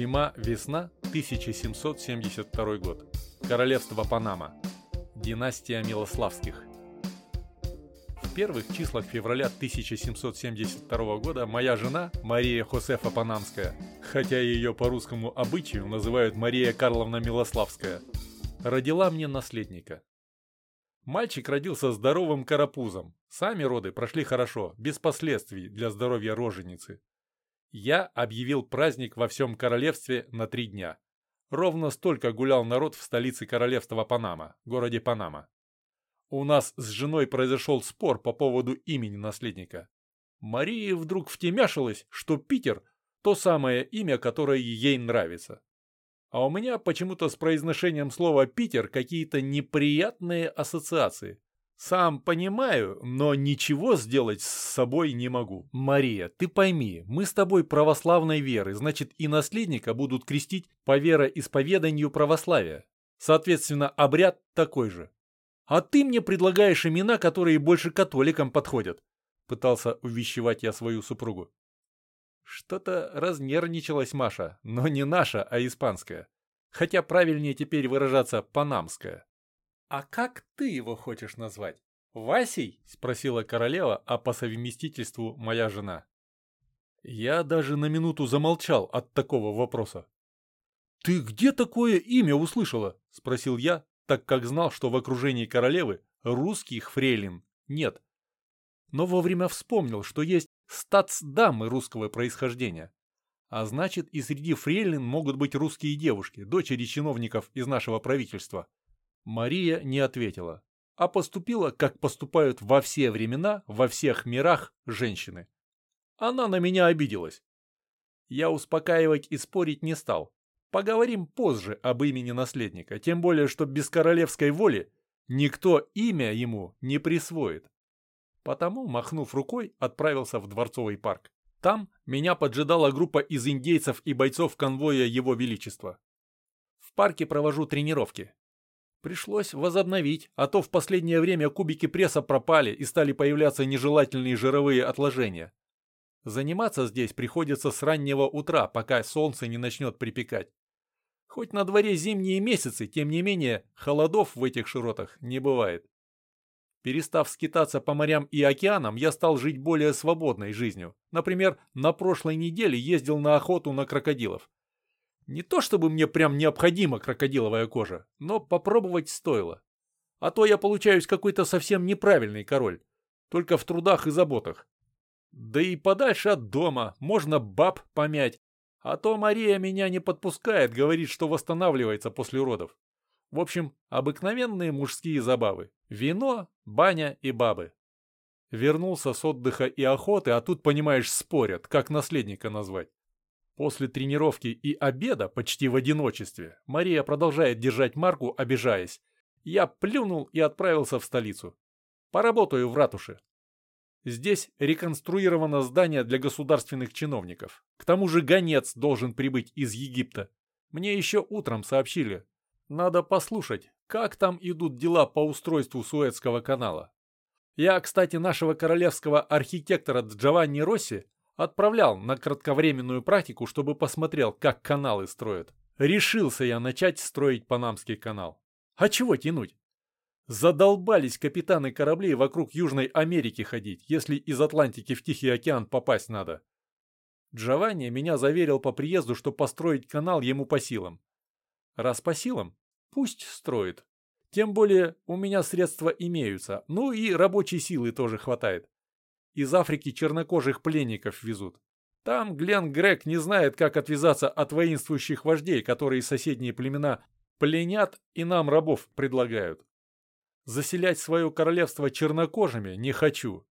Зима-весна 1772 год. Королевство Панама. Династия Милославских. В первых числах февраля 1772 года моя жена, Мария Хосефа Панамская, хотя ее по русскому обычаю называют Мария Карловна Милославская, родила мне наследника. Мальчик родился здоровым карапузом. Сами роды прошли хорошо, без последствий для здоровья роженицы. Я объявил праздник во всем королевстве на три дня. Ровно столько гулял народ в столице королевства Панама, городе Панама. У нас с женой произошел спор по поводу имени наследника. Мария вдруг втемяшилась, что Питер – то самое имя, которое ей нравится. А у меня почему-то с произношением слова «Питер» какие-то неприятные ассоциации. Сам понимаю, но ничего сделать с собой не могу. Мария, ты пойми, мы с тобой православной веры, значит и наследника будут крестить по вероисповеданию православия. Соответственно, обряд такой же. А ты мне предлагаешь имена, которые больше католикам подходят. Пытался увещевать я свою супругу. Что-то разнервничалась Маша, но не наша, а испанская. Хотя правильнее теперь выражаться панамская. «А как ты его хочешь назвать? Васей?» – спросила королева, а по совместительству моя жена. Я даже на минуту замолчал от такого вопроса. «Ты где такое имя услышала?» – спросил я, так как знал, что в окружении королевы русских фрейлин нет. Но вовремя вспомнил, что есть статсдамы русского происхождения. А значит, и среди фрейлин могут быть русские девушки, дочери чиновников из нашего правительства. Мария не ответила, а поступила, как поступают во все времена, во всех мирах женщины. Она на меня обиделась. Я успокаивать и спорить не стал. Поговорим позже об имени наследника, тем более, что без королевской воли никто имя ему не присвоит. Потому, махнув рукой, отправился в Дворцовый парк. Там меня поджидала группа из индейцев и бойцов конвоя Его Величества. В парке провожу тренировки. Пришлось возобновить, а то в последнее время кубики пресса пропали и стали появляться нежелательные жировые отложения. Заниматься здесь приходится с раннего утра, пока солнце не начнет припекать. Хоть на дворе зимние месяцы, тем не менее, холодов в этих широтах не бывает. Перестав скитаться по морям и океанам, я стал жить более свободной жизнью. Например, на прошлой неделе ездил на охоту на крокодилов. Не то чтобы мне прям необходима крокодиловая кожа, но попробовать стоило. А то я получаюсь какой-то совсем неправильный король. Только в трудах и заботах. Да и подальше от дома, можно баб помять. А то Мария меня не подпускает, говорит, что восстанавливается после родов. В общем, обыкновенные мужские забавы. Вино, баня и бабы. Вернулся с отдыха и охоты, а тут, понимаешь, спорят, как наследника назвать. После тренировки и обеда, почти в одиночестве, Мария продолжает держать марку, обижаясь. Я плюнул и отправился в столицу. Поработаю в ратуше. Здесь реконструировано здание для государственных чиновников. К тому же гонец должен прибыть из Египта. Мне еще утром сообщили, надо послушать, как там идут дела по устройству Суэцкого канала. Я, кстати, нашего королевского архитектора Джованни Росси отправлял на кратковременную практику, чтобы посмотрел, как каналы строят. Решился я начать строить Панамский канал. А чего тянуть? Задолбались капитаны кораблей вокруг Южной Америки ходить, если из Атлантики в Тихий океан попасть надо. Джованни меня заверил по приезду, что построить канал ему по силам. Раз по силам, Пусть строит. Тем более у меня средства имеются, ну и рабочей силы тоже хватает. Из Африки чернокожих пленников везут. Там Глен Грег не знает, как отвязаться от воинствующих вождей, которые соседние племена пленят и нам рабов предлагают. Заселять свое королевство чернокожими не хочу.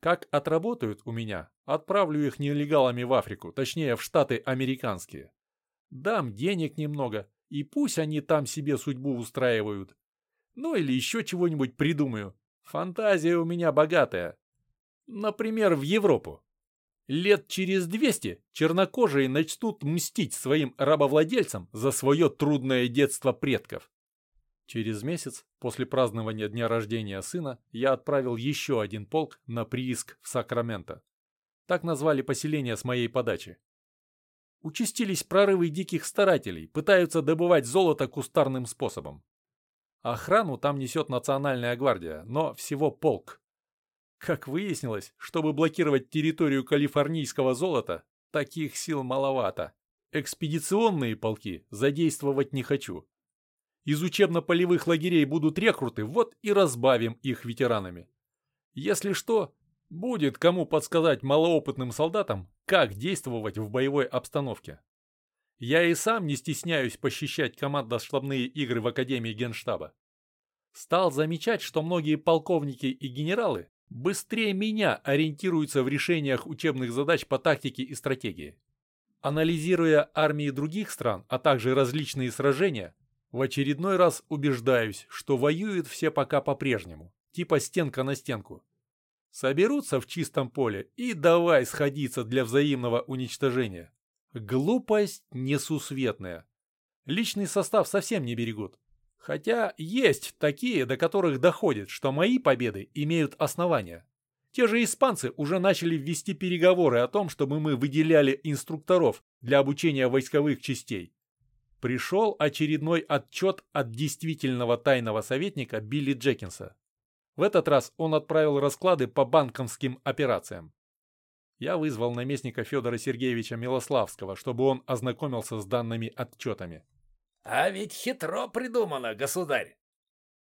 Как отработают у меня, отправлю их нелегалами в Африку, точнее в Штаты американские. Дам денег немного, и пусть они там себе судьбу устраивают. Ну или еще чего-нибудь придумаю. Фантазия у меня богатая. Например, в Европу. Лет через 200 чернокожие начнут мстить своим рабовладельцам за свое трудное детство предков. Через месяц после празднования дня рождения сына я отправил еще один полк на прииск в Сакраменто. Так назвали поселение с моей подачи. Участились прорывы диких старателей, пытаются добывать золото кустарным способом. Охрану там несет национальная гвардия, но всего полк. Как выяснилось, чтобы блокировать территорию калифорнийского золота, таких сил маловато. Экспедиционные полки задействовать не хочу. Из учебно-полевых лагерей будут рекруты, вот и разбавим их ветеранами. Если что, будет кому подсказать малоопытным солдатам, как действовать в боевой обстановке. Я и сам не стесняюсь посещать командно-штабные игры в Академии Генштаба. Стал замечать, что многие полковники и генералы быстрее меня ориентируются в решениях учебных задач по тактике и стратегии. Анализируя армии других стран, а также различные сражения, в очередной раз убеждаюсь, что воюют все пока по-прежнему, типа стенка на стенку. Соберутся в чистом поле и давай сходиться для взаимного уничтожения. Глупость несусветная. Личный состав совсем не берегут. Хотя есть такие, до которых доходит, что мои победы имеют основания. Те же испанцы уже начали вести переговоры о том, чтобы мы выделяли инструкторов для обучения войсковых частей. Пришел очередной отчет от действительного тайного советника Билли Джекинса. В этот раз он отправил расклады по банковским операциям. Я вызвал наместника Федора Сергеевича Милославского, чтобы он ознакомился с данными отчетами. А ведь хитро придумано, государь.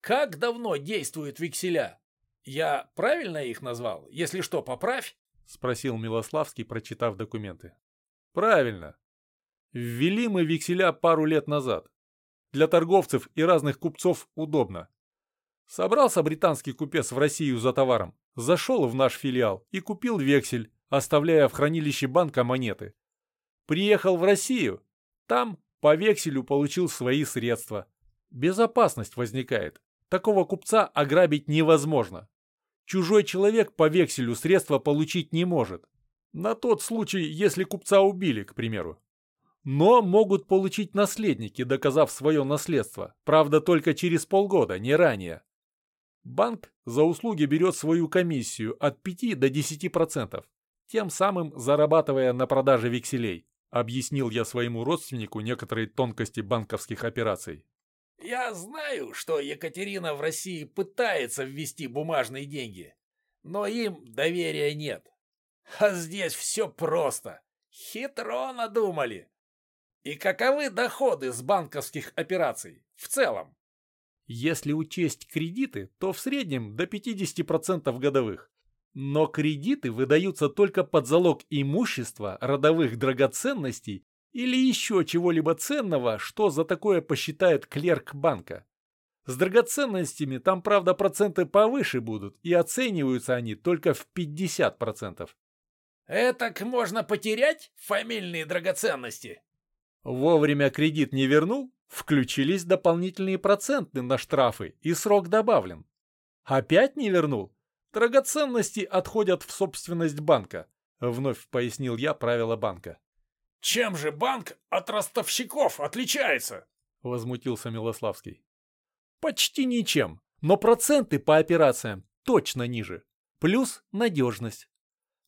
Как давно действуют векселя? Я правильно их назвал? Если что, поправь. Спросил Милославский, прочитав документы. Правильно. Ввели мы векселя пару лет назад. Для торговцев и разных купцов удобно. Собрался британский купец в Россию за товаром, зашел в наш филиал и купил вексель, оставляя в хранилище банка монеты. Приехал в Россию, там по векселю получил свои средства. Безопасность возникает. Такого купца ограбить невозможно. Чужой человек по векселю средства получить не может. На тот случай, если купца убили, к примеру. Но могут получить наследники, доказав свое наследство. Правда, только через полгода, не ранее. Банк за услуги берет свою комиссию от 5 до 10%, тем самым зарабатывая на продаже векселей. Объяснил я своему родственнику некоторые тонкости банковских операций. «Я знаю, что Екатерина в России пытается ввести бумажные деньги, но им доверия нет. А здесь все просто. Хитро надумали. И каковы доходы с банковских операций в целом?» Если учесть кредиты, то в среднем до 50% годовых. Но кредиты выдаются только под залог имущества, родовых драгоценностей или еще чего-либо ценного, что за такое посчитает клерк банка. С драгоценностями там, правда, проценты повыше будут, и оцениваются они только в 50%. Этак можно потерять фамильные драгоценности? Вовремя кредит не вернул, включились дополнительные проценты на штрафы, и срок добавлен. Опять не вернул? Драгоценности отходят в собственность банка, вновь пояснил я правила банка. Чем же банк от ростовщиков отличается? Возмутился Милославский. Почти ничем, но проценты по операциям точно ниже. Плюс надежность.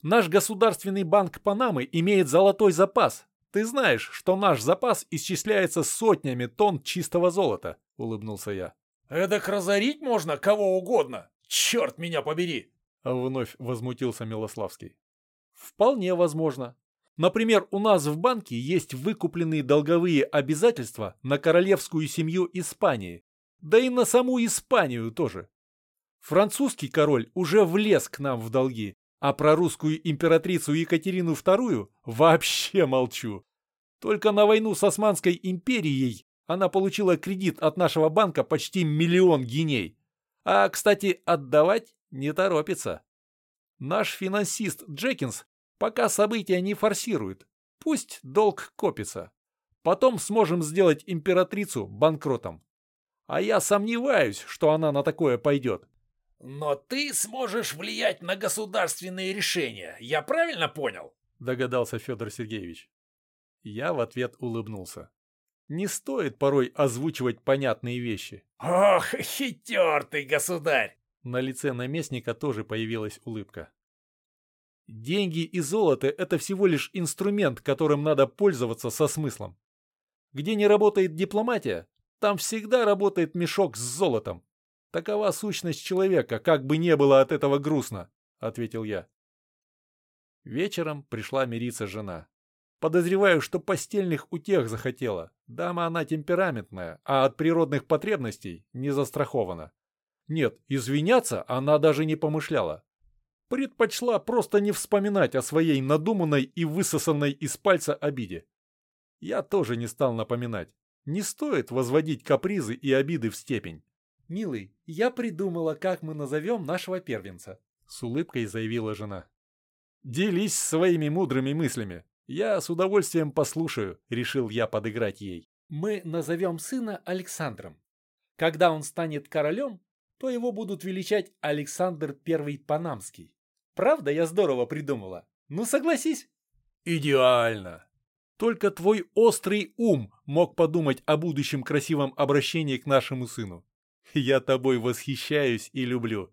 Наш государственный банк Панамы имеет золотой запас. Ты знаешь, что наш запас исчисляется сотнями тонн чистого золота, улыбнулся я. Эдак разорить можно кого угодно. «Черт меня побери!» — вновь возмутился Милославский. «Вполне возможно. Например, у нас в банке есть выкупленные долговые обязательства на королевскую семью Испании, да и на саму Испанию тоже. Французский король уже влез к нам в долги, а про русскую императрицу Екатерину II вообще молчу. Только на войну с Османской империей она получила кредит от нашего банка почти миллион гиней. А, кстати, отдавать не торопится. Наш финансист Джекинс пока события не форсирует. Пусть долг копится. Потом сможем сделать императрицу банкротом. А я сомневаюсь, что она на такое пойдет. Но ты сможешь влиять на государственные решения, я правильно понял? Догадался Федор Сергеевич. Я в ответ улыбнулся. Не стоит порой озвучивать понятные вещи. «Ох, хитер ты, государь!» На лице наместника тоже появилась улыбка. Деньги и золото – это всего лишь инструмент, которым надо пользоваться со смыслом. Где не работает дипломатия, там всегда работает мешок с золотом. Такова сущность человека, как бы не было от этого грустно, — ответил я. Вечером пришла мириться жена. Подозреваю, что постельных утех захотела. Дама она темпераментная, а от природных потребностей не застрахована. Нет, извиняться она даже не помышляла. Предпочла просто не вспоминать о своей надуманной и высосанной из пальца обиде. Я тоже не стал напоминать. Не стоит возводить капризы и обиды в степень. «Милый, я придумала, как мы назовем нашего первенца», — с улыбкой заявила жена. «Делись своими мудрыми мыслями. Я с удовольствием послушаю», — решил я подыграть ей. «Мы назовем сына Александром. Когда он станет королем, то его будут величать Александр I Панамский. Правда, я здорово придумала? Ну, согласись». «Идеально!» Только твой острый ум мог подумать о будущем красивом обращении к нашему сыну. Я тобой восхищаюсь и люблю.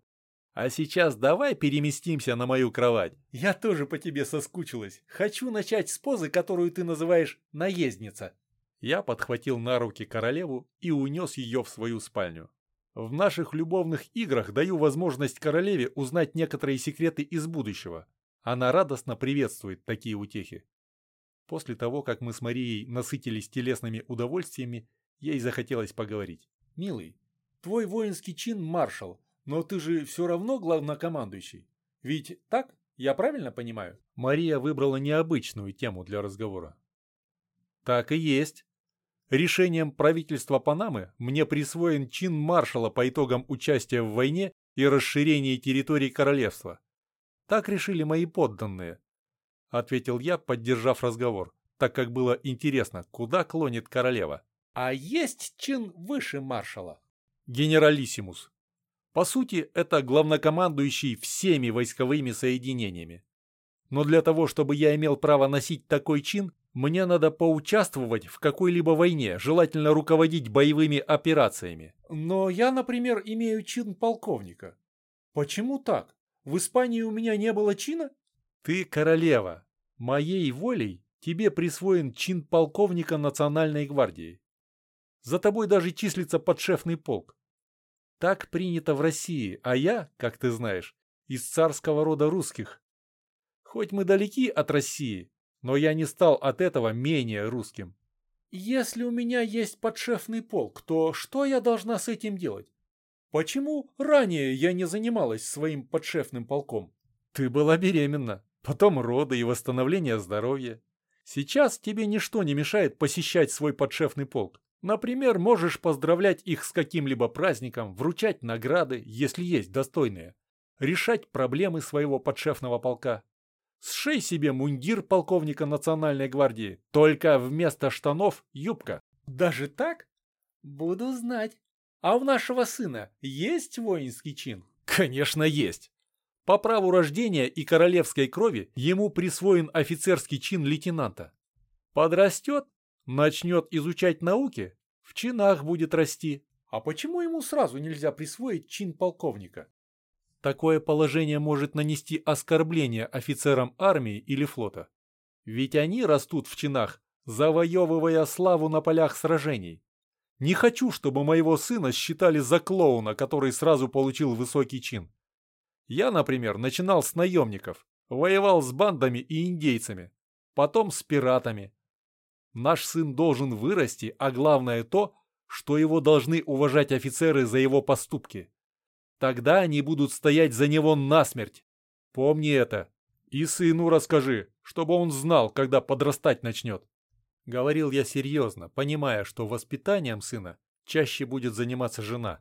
А сейчас давай переместимся на мою кровать. Я тоже по тебе соскучилась. Хочу начать с позы, которую ты называешь «наездница». Я подхватил на руки королеву и унес ее в свою спальню. В наших любовных играх даю возможность королеве узнать некоторые секреты из будущего. Она радостно приветствует такие утехи. После того, как мы с Марией насытились телесными удовольствиями, ей захотелось поговорить. «Милый, Твой воинский чин маршал, но ты же все равно главнокомандующий. Ведь так, я правильно понимаю? Мария выбрала необычную тему для разговора. Так и есть. Решением правительства Панамы мне присвоен чин маршала по итогам участия в войне и расширении территории королевства. Так решили мои подданные, — ответил я, поддержав разговор, так как было интересно, куда клонит королева. А есть чин выше маршала? генералиссимус. По сути, это главнокомандующий всеми войсковыми соединениями. Но для того, чтобы я имел право носить такой чин, мне надо поучаствовать в какой-либо войне, желательно руководить боевыми операциями. Но я, например, имею чин полковника. Почему так? В Испании у меня не было чина? Ты королева. Моей волей тебе присвоен чин полковника Национальной гвардии. За тобой даже числится подшефный полк. Так принято в России, а я, как ты знаешь, из царского рода русских. Хоть мы далеки от России, но я не стал от этого менее русским. Если у меня есть подшефный полк, то что я должна с этим делать? Почему ранее я не занималась своим подшефным полком? Ты была беременна, потом роды и восстановление здоровья. Сейчас тебе ничто не мешает посещать свой подшефный полк. Например, можешь поздравлять их с каким-либо праздником, вручать награды, если есть достойные, решать проблемы своего подшефного полка. Сшей себе мундир полковника Национальной гвардии, только вместо штанов юбка. Даже так? Буду знать. А у нашего сына есть воинский чин? Конечно, есть. По праву рождения и королевской крови ему присвоен офицерский чин лейтенанта. Подрастет, Начнет изучать науки, в чинах будет расти. А почему ему сразу нельзя присвоить чин полковника? Такое положение может нанести оскорбление офицерам армии или флота. Ведь они растут в чинах, завоевывая славу на полях сражений. Не хочу, чтобы моего сына считали за клоуна, который сразу получил высокий чин. Я, например, начинал с наемников, воевал с бандами и индейцами, потом с пиратами, Наш сын должен вырасти, а главное то, что его должны уважать офицеры за его поступки. Тогда они будут стоять за него насмерть. Помни это. И сыну расскажи, чтобы он знал, когда подрастать начнет. Говорил я серьезно, понимая, что воспитанием сына чаще будет заниматься жена.